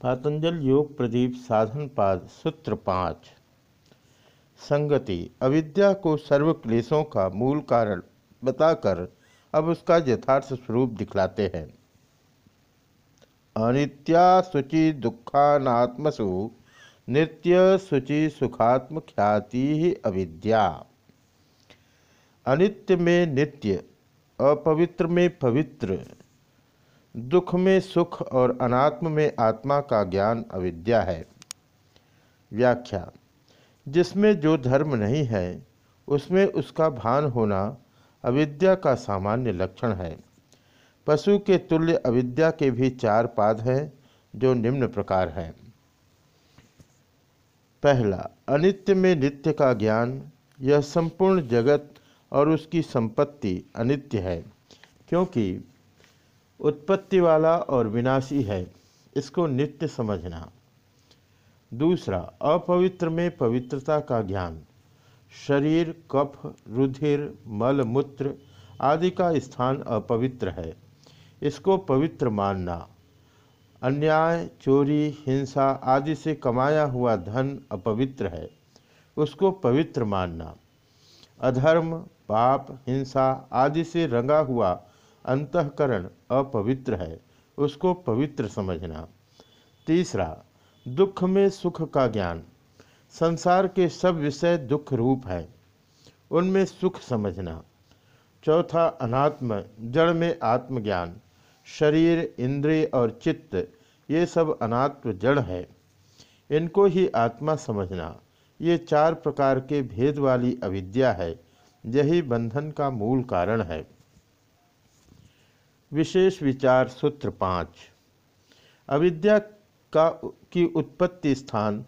पातंजल योग प्रदीप साधन पाद, सूत्र पाँच। संगति, अविद्या को सर्व क्लेशों का मूल कारण बताकर अब उसका यथार्थ स्वरूप दिखलाते हैं। अनित्या शुचि दुखानात्मसु, नित्य शुचि सुखात्म ख्याति ही अविद्या। अनित्य में नित्य, अपवित्र में पवित्र दुख में सुख और अनात्म में आत्मा का ज्ञान अविद्या है। व्याख्या, जिसमें जो धर्म नहीं है, उसमें उसका भान होना अविद्या का सामान्य लक्षण है। पशु के तुल्य अविद्या के भी चार पाद हैं, जो निम्न प्रकार हैं। पहला, अनित्य में नित्य का ज्ञान, यह संपूर्ण जगत और उसकी संपत्ति अनित्य है, क्योंकि उत्पत्ति वाला और विनाशी है, इसको नित्य समझना। दूसरा, अपवित्र में पवित्रता का ज्ञान। शरीर, कफ, रुधिर, मल, मूत्र आदि का स्थान अपवित्र है। इसको पवित्र मानना। अन्याय, चोरी, हिंसा आदि से कमाया हुआ धन अपवित्र है, उसको पवित्र मानना। अधर्म, पाप, हिंसा आदि से रंगा हुआ अंतकरण अपवित्र है, उसको पवित्र समझना। तीसरा, दुख में सुख का ज्ञान। संसार के सब विषय दुख रूप है, उनमें सुख समझना। चौथा, अनात्म, जड़ में आत्मज्ञान। शरीर, इंद्रिय और चित्त, ये सब अनात्म जड़ है। इनको ही आत्मा समझना, ये चार प्रकार के भेद वाली अविद्या है, यही बंधन का मूल कारण है। विशेष विचार सूत्र पाँच। अविद्या का की उत्पत्ति स्थान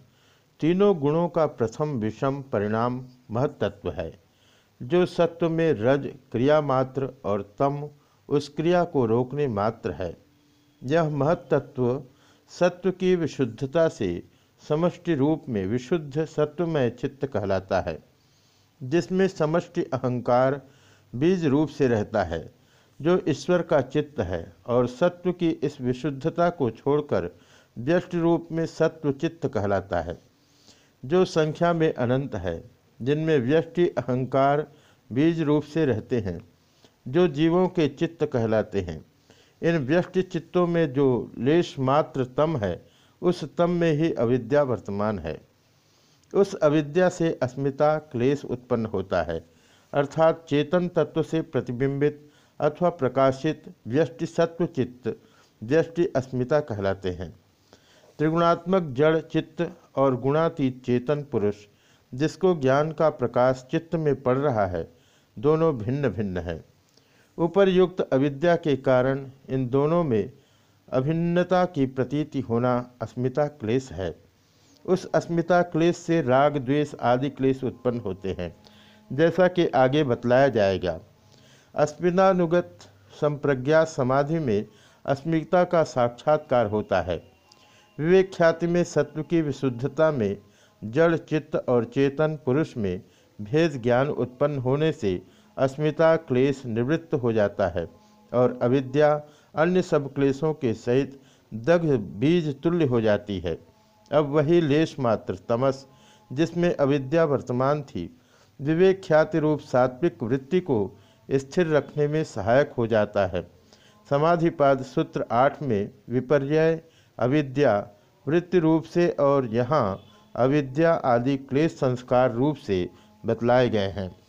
तीनों गुणों का प्रथम विषम परिणाम महत्त्व है। जो सत्व में रज, क्रिया मात्र और तम, उस क्रिया को रोकने मात्र है। यह महत्त्व सत्व की विशुद्धता से समष्टि रूप में विशुद्ध सत्वमय चित्त कहलाता है, जिसमें समष्टि अहंकार बीज रूप से रहता है। जो ईश्वर का चित्त है और सत्व की इस विशुद्धता को छोड़कर व्यष्ट रूप में सत्व चित्त कहलाता है, जो संख्या में अनंत है, जिनमें व्यष्टि, अहंकार, बीज रूप से रहते हैं, जो जीवों के चित्त कहलाते हैं। इन व्यष्टि चित्तों में जो लेश मात्र तम है, उस तम में ही अविद्या वर्तमान है। उस अविद्या से अस्मिता, क्लेश उत्पन्न होता है, अर्थात चेतन तत्व से प्रतिबिंबित अथवा प्रकाशित व्यष्टि सत्वचित्त व्यष्टि अस्मिता कहलाते हैं। त्रिगुणात्मक जड़ चित्त और गुणातीत चेतन पुरुष, जिसको ज्ञान का प्रकाश चित्त में पड़ रहा है, दोनों भिन्न भिन्न है। उपरयुक्त अविद्या के कारण इन दोनों में अभिन्नता की प्रतीति होना अस्मिता क्लेश है। उस अस्मिता क्लेश से राग, द्वेष आदि क्लेश उत्पन्न होते हैं, जैसा कि आगे बतलाया जाएगा। अस्मितानुगत संप्रज्ञा समाधि में अस्मिता का साक्षात्कार होता है। विवेक ख्याति में सत्व की विशुद्धता में, जड़, चित्त और चेतन पुरुष में भेद ज्ञान उत्पन्न होने से अस्मिता क्लेश निवृत्त हो जाता है और अविद्या, अन्य सब क्लेशों के सहित दग्ध बीज तुल्य हो जाती है। अब वही लेश मात्र, तमस, जिसमें अविद्या वर्तमान थी। विवेक ख्याति रूप सात्विक वृत्ति को स्थिर रखने में सहायक हो जाता है। समाधिपाद सूत्र आठ में विपर्य अविद्या, वृत्ति रूप से और यहाँ अविद्या आदि क्लेश संस्कार रूप से बतलाए गए हैं।